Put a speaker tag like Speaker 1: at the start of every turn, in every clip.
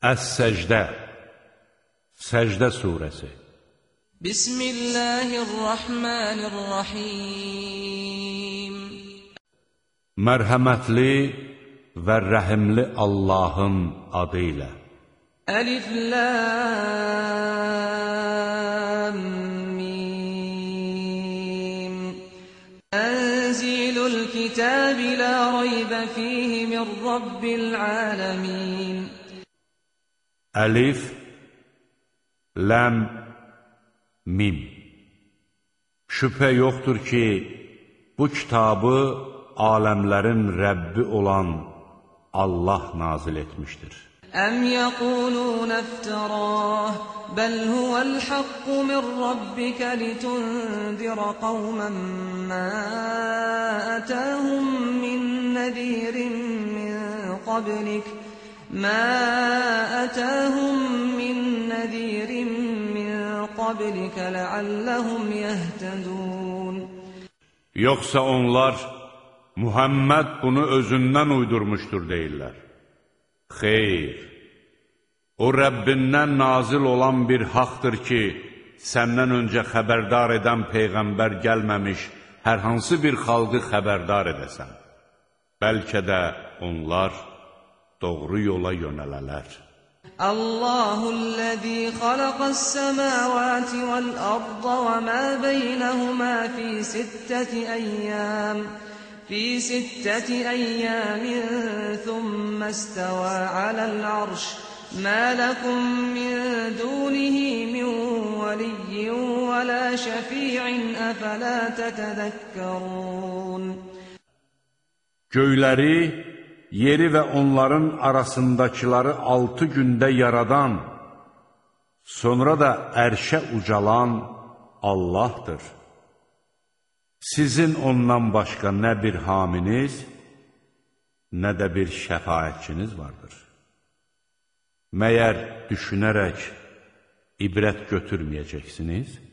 Speaker 1: Əs-Səcdə Səcdə surəsi
Speaker 2: Bismillahirrahmanirrahim
Speaker 1: Mərhəmətli və rəhimli Allahın adı ilə
Speaker 2: Əlif Lam Mim Tənzilul kitabi la raybə fihi min Rabbil aləmin
Speaker 1: Əlif Ləm Mim Şübhə yoxdur ki, bu kitabı aləmlərin Rəbbi olan Allah nazil etmişdir.
Speaker 2: Əm yəqulun əftirah, bəl huvəl haqqu min rabbikə litundirə qavmən mə ətəhum min nəzirin min qablik, mə ətəhum min nəzirin min qablikə ləalləhum yəhtədun.
Speaker 1: Yoxsa onlar Muhammed bunu özündən uydurmuşdur deyirlər. Xeyr, o Rəbbindən nazil olan bir haqdır ki, səndən öncə xəbərdar edən Peyğəmbər gəlməmiş hər hansı bir xalqı xəbərdar edəsən. Bəlkə də onlar doğru yola yönələlər.
Speaker 2: Allahullezî xalaqas-semâvâti vel-arda ve mâ beynehumâ fî sitteti eyyâm. في ستة أيام ثم استوى على العرش ما لكم من دونه من ولي ولا شفيع أفلا تتذكرون
Speaker 1: Göyləri, yeri və onların arasındakıları altı gündə yaradan, sonra da ərşə ucalan Allahdır. Sizin ondan başqa nə bir haminiz, nə də bir şəfayətçiniz vardır. Məyər düşünərək ibrət götürməyəcəksiniz?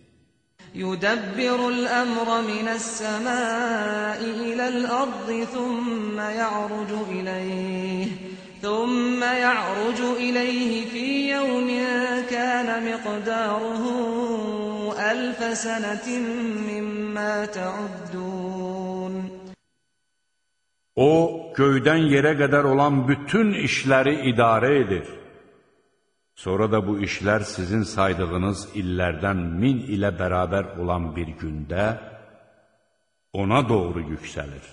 Speaker 2: يدبر الأمر من السماء إلى الأرض ثم يعرج إليه ثم يعرج إليه في يوم كان مقداره ألف سنة مما تعدون
Speaker 1: O, göydən yerə qədər olan bütün işləri idarə edir. Sonra da bu işlər sizin saydığınız illərdən min ilə bərabər olan bir gündə ona doğru yüksəlir.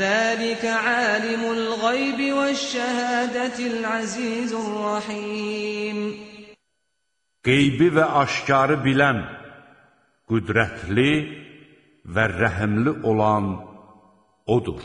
Speaker 2: Zəlikə alimul qaybi və şəhədətil azizur rahim.
Speaker 1: Qeybi və aşkarı bilən, qüdrətli və rəhimli olan odur.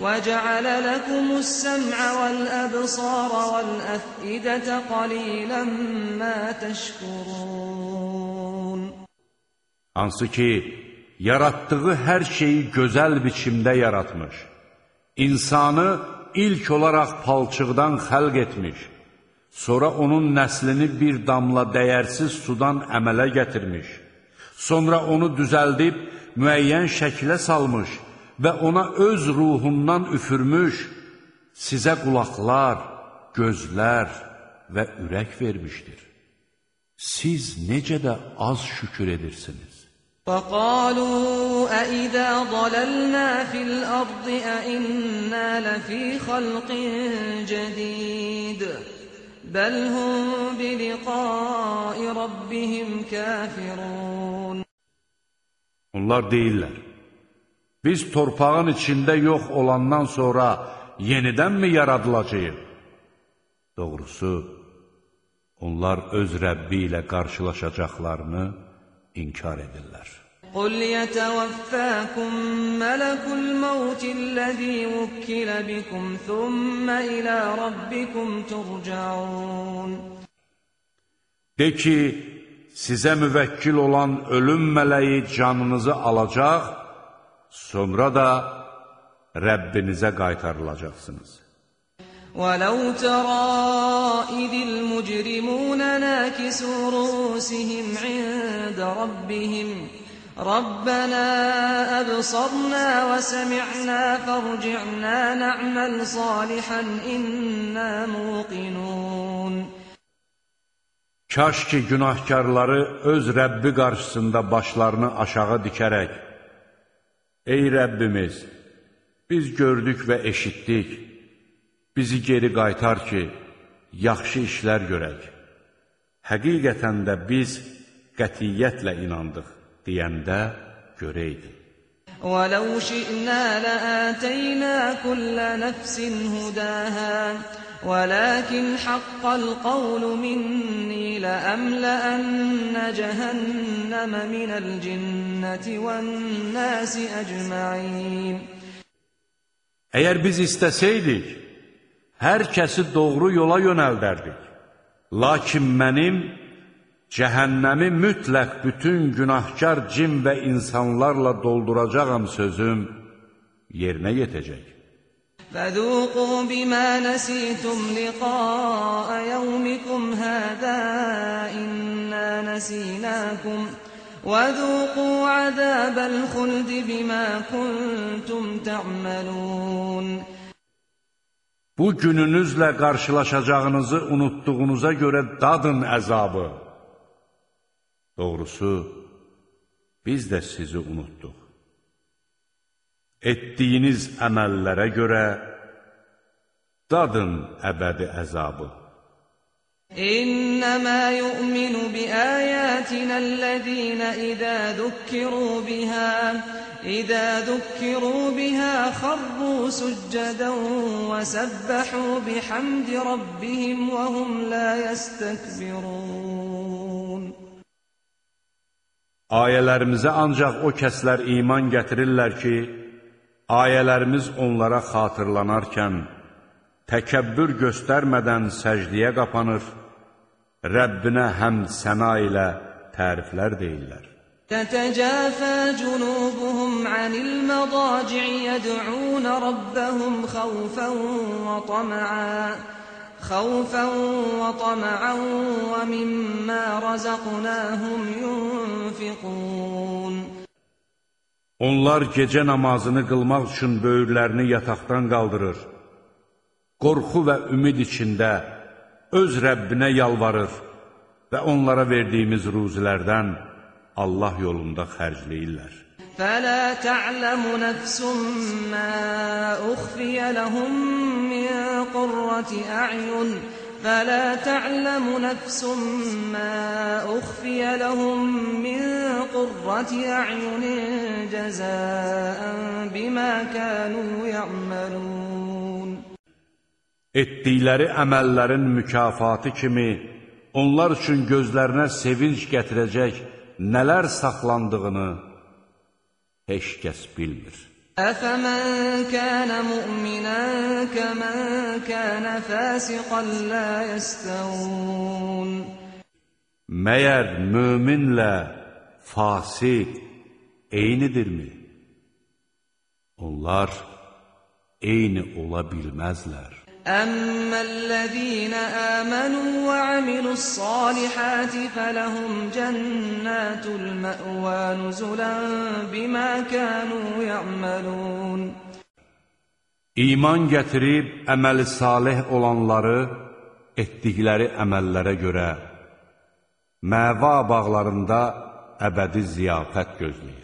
Speaker 2: وجعل لكم السمع والأبصار والأفئدة قليلا ما تشكرون
Speaker 1: Hansı ki, yaratdığı hər şeyi gözəl biçimdə yaratmış, insanı ilk olaraq palçıqdan xəlq etmiş, sonra onun nəslini bir damla dəyərsiz sudan əmələ gətirmiş, sonra onu düzəldib müəyyən şəkilə salmış və ona öz ruhundan üfürmüş, sizə qulaqlar, gözlər və ürək vermişdir. Siz necə də az şükür edirsiniz.
Speaker 2: وقالوا أئذا ضللنا في الأرض أئنا لفي خلق جديد بل هم بلقاء ربهم كافرون
Speaker 1: Onlar deyirlər, biz torpağın içində yox olandan sonra yenidənmi yaradılacaq? Doğrusu, onlar öz Rəbbi ilə qarşılaşacaqlarını inkar edirlər.
Speaker 2: قل يتوفاكم ملك الموت الذي وكل بكم ثم إلى ربكم ترجعون
Speaker 1: De ki, sizə müvəkkil olan ölüm mələyi canınızı alacaq, sonra da Rəbbinizə qaytarılacaqsınız.
Speaker 2: وَلَوْ تَرَى إِذِ الْمُجْرِمُونَ نَاكِسُو رُءُوسِهِمْ عِندَ رَبِّهِمْ رَبَّنَا أَبْصَرْنَا وَسَمِعْنَا فَارْجِعْنَا نَعْمَلْ صَالِحًا إِنَّا مُوقِنُونَ
Speaker 1: Kaş ki, günahkarları öz Rəbbi qarşısında başlarını aşağı dikərək, Ey Rəbbimiz, biz gördük və eşitdik, bizi geri qaytar ki, yaxşı işlər görək. Həqiqətən də biz qətiyyətlə inandıq deyəndə görəydi.
Speaker 2: وَلَوْ شِئْنَا لَآتَيْنَا كُلَّ نَفْسٍ هُدَاهَا ولكن حق القول مني لأملأن جهنم من الجنة والناس أجمعين
Speaker 1: Əgər biz istəsəydik, hər kəsi doğru yola yönəldərdik. Lakin mənim cəhənnəmi mütləq bütün günahkar cin və insanlarla dolduracağam sözüm yerinə yetəcək.
Speaker 2: فذوقوا بما نسيتم لقاء يومكم هذا إنا نسيناكم وذوقوا عذاب الخلد بما كنتم تعملون
Speaker 1: Bu gününüzlə qarşılaşacağınızı unutduğunuza görə dadın əzabı. Doğrusu, biz də sizi unutduq. etdiyiniz əməllərə görə dadın əbədi əzabı.
Speaker 2: İnnəmə yu'minu zukkiru bihə İzə zukkiru bihə xarru succədən və səbbəhu bihamdi rabbihim və hum la yəstəkbirun.
Speaker 1: Ayələrimizə ancaq o kəslər iman gətirirlər ki, ayələrimiz onlara xatırlanarkən, təkəbbür göstərmədən səcdiyə qapanır, Rəbbinə həm səna ilə təriflər deyirlər.
Speaker 2: تتجافى جنوبهم عن المضاجع يدعون ربهم خوفا وطمعا خوفا وطمعا ومما رزقناهم ينفقون
Speaker 1: Onlar gecə namazını qılmaq üçün böyürlərini yataqdan qaldırır. Qorxu və ümid içində öz Rəbbinə yalvarır və onlara verdiyimiz ruzilərdən Allah yolunda xərcləyirlər.
Speaker 2: Fələ tə'ləmu nəfsum mə uxfiyə ləhum min qurrati ə'yun فلا تعلم نفس ما أخفي لهم من قرة أعين جزاء بما كانوا يعملون
Speaker 1: Etdikləri əməllərin mükafatı kimi onlar üçün gözlərinə sevinç gətirəcək nələr saxlandığını heç kəs bilmir.
Speaker 2: أفمن كان مؤمنا كمن كان فاسقا لا يستوون
Speaker 1: Məyər möminlə fasiq eynidirmi? Onlar eyni ola bilməzlər.
Speaker 2: أما الذين آمنوا وعملوا الصالحات فلهم جنات المأوى نزلا بما كانوا يعملون
Speaker 1: İman gətirib əməli salih olanları etdikləri əməllərə görə məva bağlarında əbədi ziyafət gözləyir.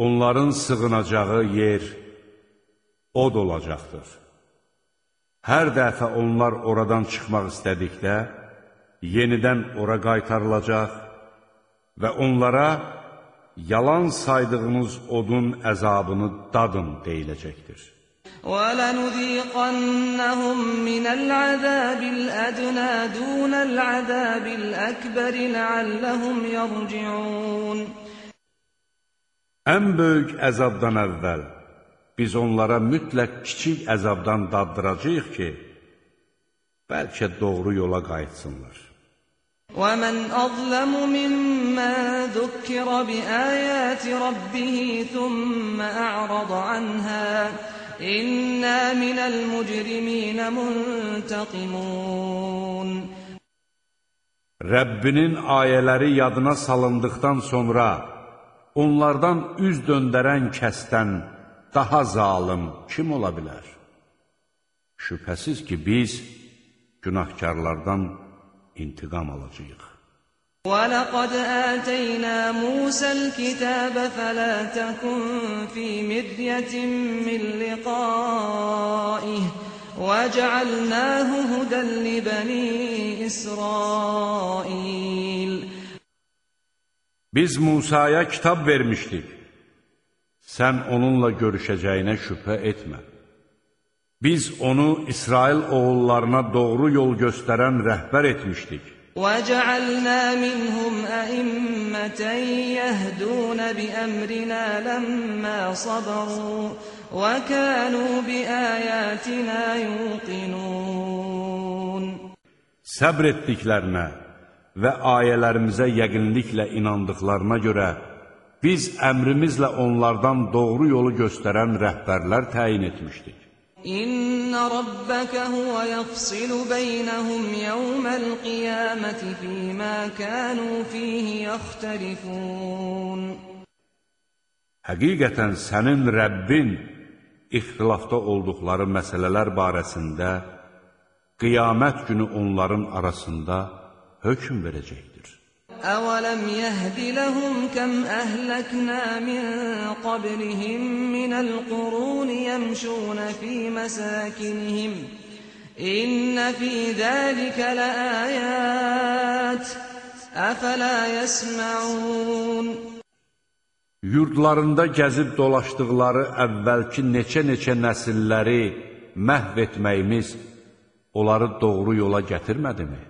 Speaker 1: Onların sığınacağı yer od olacaqdır. Hər dəfə onlar oradan çıxmaq istədikdə, yenidən ora qaytarılacaq və onlara yalan saydığınız odun əzabını dadın deyiləcəkdir.
Speaker 2: وَلَنُذِيقَنَّهُمْ مِنَ الْعَذَابِ الْأَدْنَى دُونَ الْعَذَابِ الْأَكْبَرِ لَعَلَّهُمْ يَرْجِعُونَ
Speaker 1: Ən böyük əzabdan əvvəl biz onlara mütləq kiçik əzabdan daddıracağıq ki, bəlkə doğru yola qayıtsınlar.
Speaker 2: وَمَنْ أَظْلَمُ مِمَّنْ ذُكِّرَ بِآيَاتِ رَبِّهِ ثُمَّ أَعْرَضَ عَنْهَا إِنَّا مِنَ الْمُجْرِمِينَ مُنْتَقِمُونَ
Speaker 1: Rəbbinin ayələri yadına salındıqdan sonra onlardan üz döndərən kəsdən daha zalım kim ola bilər? Şübhəsiz ki, biz günahkarlardan intiqam alacağıq.
Speaker 2: وَلَقَدْ آتَيْنَا مُوسَى الْكِتَابَ فَلَا تَكُنْ فِي مِرْيَةٍ مِّن لِّقَائِهِ وَجَعَلْنَاهُ هُدًى لِّبَنِي إِسْرَائِيلَ
Speaker 1: Biz Musaya kitab vermişdik. Sən onunla görüşəcəyinə şübhə etmə. Biz onu İsrail oğullarına doğru yol göstərən rəhbər etmişdik.
Speaker 2: وَجَعَلْنَا مِنْهُمْ أَئِمَّةً يَهْدُونَ بِأَمْرِنَا لَمَّا صَبَرُوا وَكَانُوا بِآيَاتِنَا يُوقِنُونَ
Speaker 1: Səbr etdiklərinə və ayələrimizə yəqinliklə inandıqlarına görə biz əmrimizlə onlardan doğru yolu göstərən rəhbərlər təyin etmişdik.
Speaker 2: İnna rabbaka huwa yafsilu beynəhum yawmal qiyamati fima kanu fihi yaxtalifun.
Speaker 1: Həqiqətən sənin Rəbbin ixtilafda olduqları məsələlər barəsində qiyamət günü onların arasında hökm verəcəkdir.
Speaker 2: أَوَلَمْ يَهْدِ لَهُمْ كَمْ أَهْلَكْنَا مِنْ قَبْلِهِمْ مِنَ الْقُرُونِ يَمْشُونَ فِي مَسَاكِنِهِمْ إِنَّ فِي ذَلِكَ لَآيَاتٍ أَفَلَا يَسْمَعُونَ
Speaker 1: Yurdlarında gəzib dolaşdıqları əvvəlki neçə-neçə nəsilləri məhv etməyimiz onları doğru yola gətirmədimi?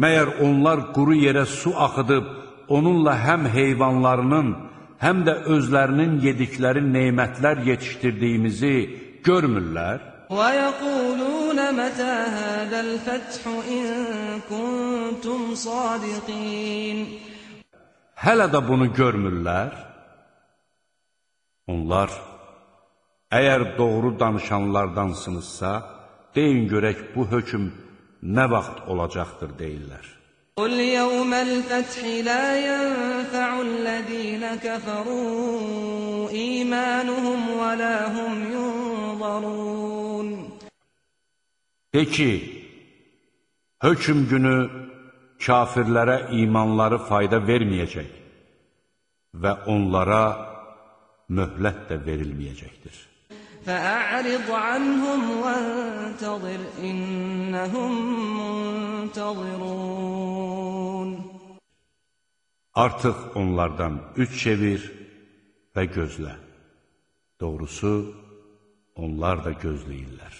Speaker 1: Məyər onlar quru yerə su axıdıb, onunla həm heyvanlarının, həm də özlərinin yedikləri neymətlər yetişdirdiyimizi görmürlər?
Speaker 2: وَيَقُولُونَ مَتَى هَذَا الْفَتْحُ إِن كُنتُمْ صَادِقِينَ
Speaker 1: Hələ də bunu görmürlər? Onlar, əgər doğru danışanlardansınızsa, deyin görək bu hökm nə vaxt olacaqdır deyirlər.
Speaker 2: Qul yawmal fathi la yanfa'ul ladina kafaru imanuhum wa la hum yunzarun.
Speaker 1: De ki, hökm günü kafirlərə imanları fayda verməyəcək və onlara möhlət də verilməyəcəkdir.
Speaker 2: فأعرض عنهم وانتظر إنهم منتظرون
Speaker 1: Artıq onlardan üç çevir və gözlə. Doğrusu, onlar da gözləyirlər.